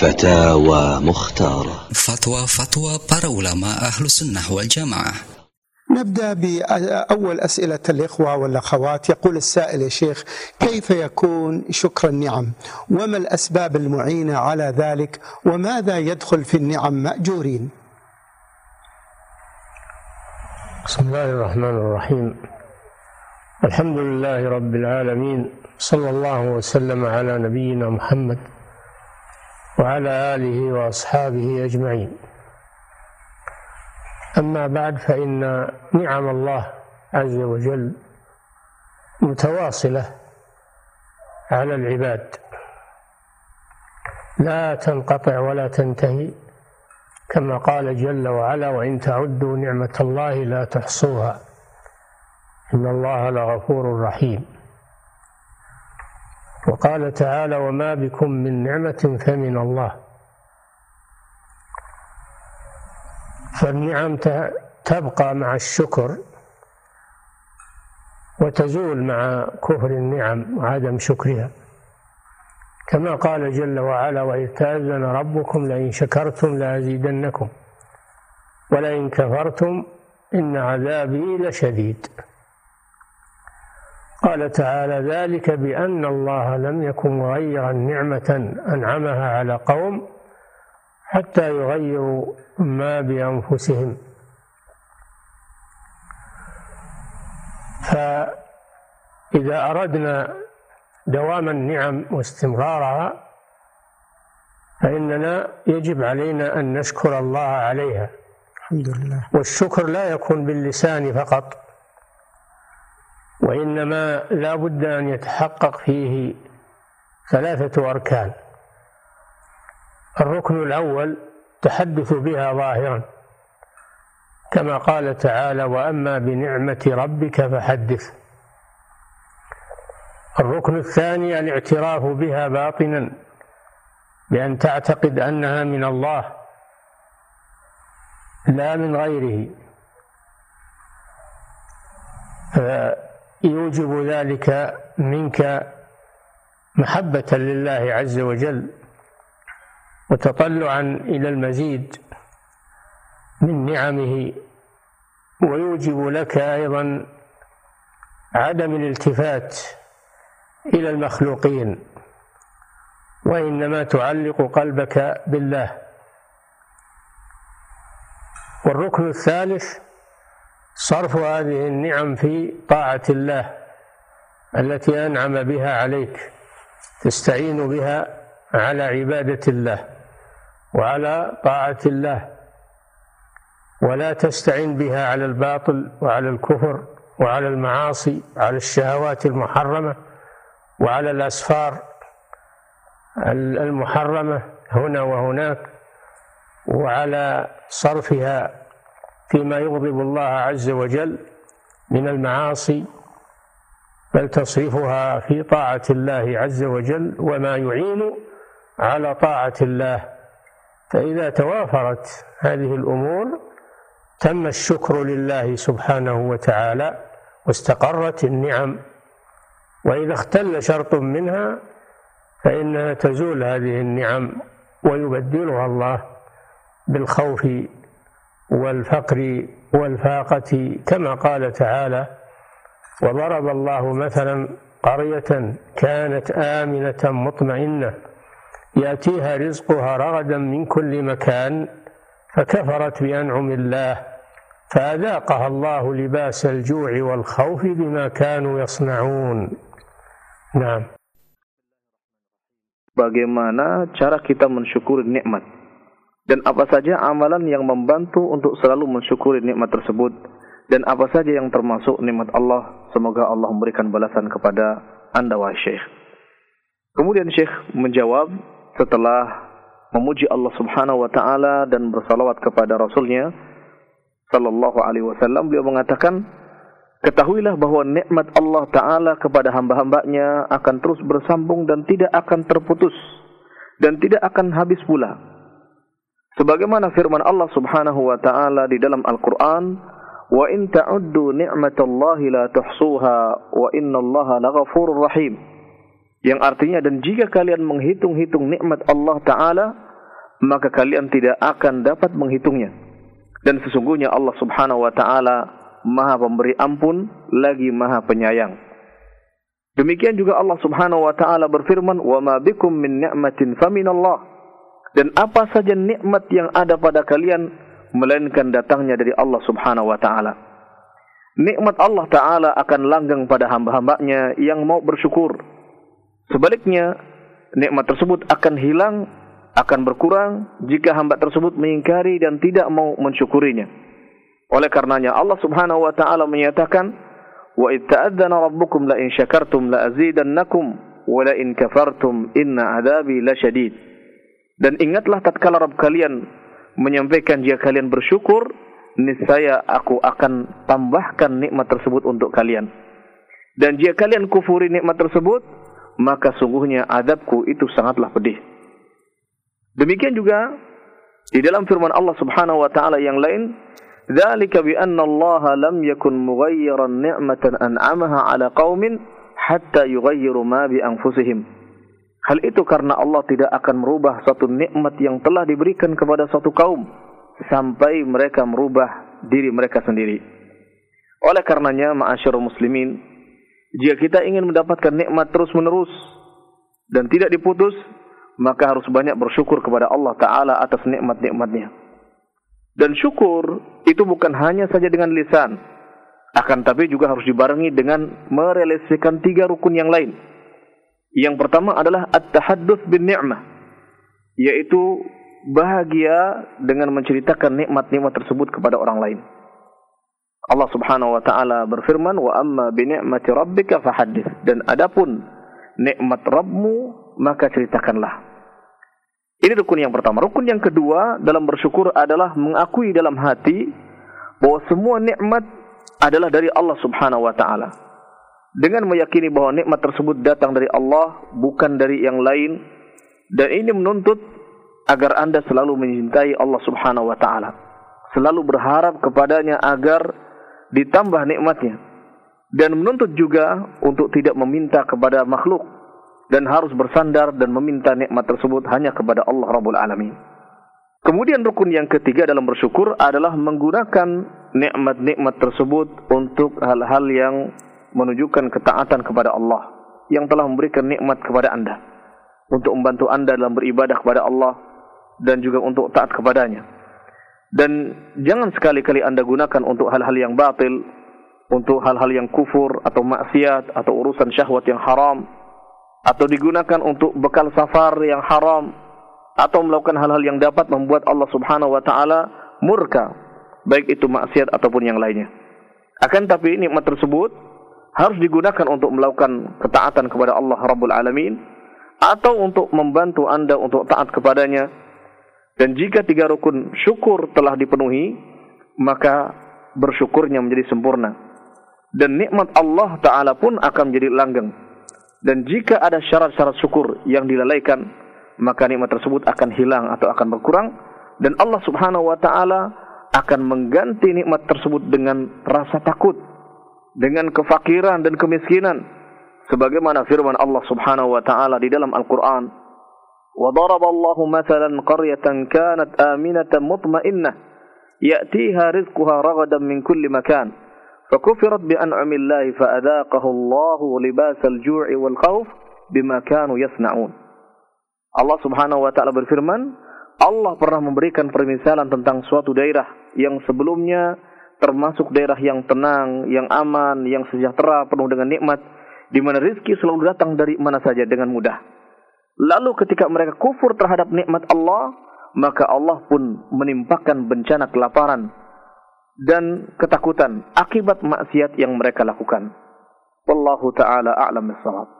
فتاوى مختارة. Fatwa fatwa para ulama sunnah wal jamaah. نبدأ بأول أسئلة الإخوة والأخوات. يقول السائل يا شيخ كيف يكون شكر النعم؟ وما الأسباب المعينة على ذلك؟ وماذا يدخل في النعم مأجورين؟ بسم الله الرحمن الرحيم. الحمد لله رب العالمين صلى الله وسلم على نبينا محمد وعلى آله وأصحابه أجمعين. أما بعد فإن نعم الله عز وجل متواصلة على العباد. لا تنقطع ولا تنتهي كما قال جل وعلا وإن تعدوا نعمة الله لا تحصوها إن الله لغفور رحيم. وقال تعالى وما بكم من نعمة فمن الله. فالنعم تبقى مع الشكر وتزول مع كفر النعم وعدم شكرها. كما قال جل وعلا وإذ تأذن ربكم لئن شكرتم لأزيدنكم ولئن كفرتم إن عذابي لشديد. قال تعالى ذلك بأن الله لم يكن مغيرا نعمة أنعمها على قوم حتى يغيروا ما بأنفسهم. فإذا أردنا دوام النعم واستمرارها فإننا يجب علينا أن نشكر الله عليها. الحمد لله. والشكر لا يكون باللسان فقط. وإنما لا بد أن يتحقق فيه ثلاثة أركان. الركن الأول تحدث بها ظاهرا كما قال تعالى وأما بنعمة ربك فحدث. الركن الثاني الاعتراف بها باطنا بأن تعتقد أنها من الله لا من غيره. فيوجب ذلك منك محبة لله عز وجل وتطلعا إلى المزيد من نعمه ويوجب لك أيضا عدم الالتفات إلى المخلوقين وإنما تعلق قلبك بالله. والركن الثالث صرف هذه النعم في طاعة الله التي أنعم بها عليك تستعين بها على عبادة الله وعلى طاعة الله ولا تستعن بها على الباطل وعلى الكفر وعلى المعاصي وعلى الشهوات المحرمة وعلى الأسفار المحرمة هنا وهناك وعلى صرفها فيما يغضب الله عز وجل من المعاصي بل تصرفها في طاعة الله عز وجل وما يعين على طاعة الله. فإذا توافرت هذه الأمور تم الشكر لله سبحانه وتعالى واستقرت النعم. وإذا اختل شرط منها فإنها تزول هذه النعم ويبدلها الله بالخوف والفقر والفاقة كما قال تعالى وضرب الله مثلا قرية كانت آمنة مطمئنة يأتيها رزقها رغدا من كل مكان فكفرت بأنعم الله فأذاقها الله لباس الجوع والخوف بما كانوا يصنعون. نعم. Bagaimana cara kita mensyukuri nikmat? Dan apa saja amalan yang membantu untuk selalu mensyukuri nikmat tersebut dan apa saja yang termasuk nikmat Allah semoga Allah memberikan balasan kepada anda wahai Syekh kemudian Syekh menjawab setelah memuji Allah Subhanahu wa taala dan bersalawat kepada rasulnya sallallahu alaihi wasallam beliau mengatakan Ketahuilah bahwa nikmat Allah Ta'ala kepada hamba-hambanya akan terus bersambung dan tidak akan terputus. Dan tidak akan habis pula. Sebagaimana firman Allah Subhanahu Wa Ta'ala di dalam Al-Quran, Wa in ta'uddu ni'matallahi la tuhsuha wa inna allaha laghafurur rahim. Yang artinya dan jika kalian menghitung-hitung nikmat Allah Ta'ala, maka kalian tidak akan dapat menghitungnya. Dan sesungguhnya Allah Subhanahu wa taala Maha Pemberi ampun lagi Maha Penyayang. Demikian juga Allah Subhanahu wa taala berfirman, "Wa ma bikum min ni'matin faminallah." Dan apa saja nikmat yang ada pada kalian melainkan datangnya dari Allah Subhanahu wa taala. Nikmat Allah taala akan langgang pada hamba-hambanya yang mau bersyukur. Sebaliknya, nikmat tersebut akan hilang akan berkurang jika hamba tersebut mengingkari dan tidak mau mensyukurinya. Oleh karenanya Allah Subhanahu wa taala menyatakan, "Wa itta'adzana rabbukum la in syakartum la azidannakum wa la in kafartum inna adzabi lasyadid." Dan ingatlah tatkala Rabb kalian menyampaikan jika kalian bersyukur, niscaya aku akan tambahkan nikmat tersebut untuk kalian. Dan jika kalian kufuri nikmat tersebut, maka sungguhnya adabku itu sangatlah pedih. Demikian juga di dalam firman Allah Subhanahu wa taala yang lain, "Dzalika bi anna Allah lam yakun mughayyiran ni'matan an'amaha 'ala qaumin hatta yughayyiru ma bi anfusihim." Hal itu karena Allah tidak akan merubah satu nikmat yang telah diberikan kepada suatu kaum sampai mereka merubah diri mereka sendiri. Oleh karenanya, ma'asyarul muslimin, jika kita ingin mendapatkan nikmat terus-menerus dan tidak diputus, maka harus banyak bersyukur kepada Allah Ta'ala atas nikmat-nikmatnya. Dan syukur itu bukan hanya saja dengan lisan, akan tapi juga harus dibarengi dengan merealisasikan tiga rukun yang lain. Yang pertama adalah at-tahadduts bin ni'mah, yaitu bahagia dengan menceritakan nikmat-nikmat tersebut kepada orang lain. Allah Subhanahu wa taala berfirman, "Wa amma bi ni'mati rabbika fahaddits." Dan adapun nikmat Rabbmu, maka ceritakanlah. Ini rukun yang pertama. Rukun yang kedua dalam bersyukur adalah mengakui dalam hati bahwa semua nikmat adalah dari Allah Subhanahu wa taala. Dengan meyakini bahwa nikmat tersebut datang dari Allah bukan dari yang lain dan ini menuntut agar Anda selalu mencintai Allah Subhanahu wa taala. Selalu berharap kepadanya agar ditambah nikmatnya dan menuntut juga untuk tidak meminta kepada makhluk dan harus bersandar dan meminta nikmat tersebut hanya kepada Allah Rabbul Alamin. Kemudian rukun yang ketiga dalam bersyukur adalah menggunakan nikmat-nikmat tersebut untuk hal-hal yang menunjukkan ketaatan kepada Allah yang telah memberikan nikmat kepada Anda untuk membantu Anda dalam beribadah kepada Allah dan juga untuk taat kepadanya. Dan jangan sekali-kali Anda gunakan untuk hal-hal yang batil, untuk hal-hal yang kufur atau maksiat atau urusan syahwat yang haram atau digunakan untuk bekal safar yang haram atau melakukan hal-hal yang dapat membuat Allah Subhanahu wa taala murka baik itu maksiat ataupun yang lainnya akan tapi nikmat tersebut harus digunakan untuk melakukan ketaatan kepada Allah Rabbul Alamin atau untuk membantu Anda untuk taat kepadanya. Dan jika tiga rukun syukur telah dipenuhi maka bersyukurnya menjadi sempurna. Dan nikmat Allah taala pun akan menjadi langgeng. Dan jika ada syarat-syarat syukur yang dilalaikan, maka nikmat tersebut akan hilang atau akan berkurang. Dan Allah Subhanahu wa taala akan mengganti nikmat tersebut dengan rasa takut, dengan kefakiran dan kemiskinan. Sebagaimana firman Allah Subhanahu wa taala di dalam Al-Qur'an, "Wa daraba Allahu mathalan qaryatan kanat aminatan mutma'innah ya'tiha rizquha ragadan min kulli makan." فكفرت بأنعم الله فأذاقه الله لباس الجوع والخوف بما كانوا يصنعون Allah subhanahu wa ta'ala berfirman Allah pernah memberikan permisalan tentang suatu daerah yang sebelumnya termasuk daerah yang tenang, yang aman, yang sejahtera, penuh dengan nikmat, di mana rizki selalu datang dari mana saja dengan mudah. Lalu ketika mereka kufur terhadap nikmat Allah, maka Allah pun menimpakan bencana kelaparan, dan ketakutan akibat maksiat yang mereka lakukan. Wallahu taala a'lam bissawab.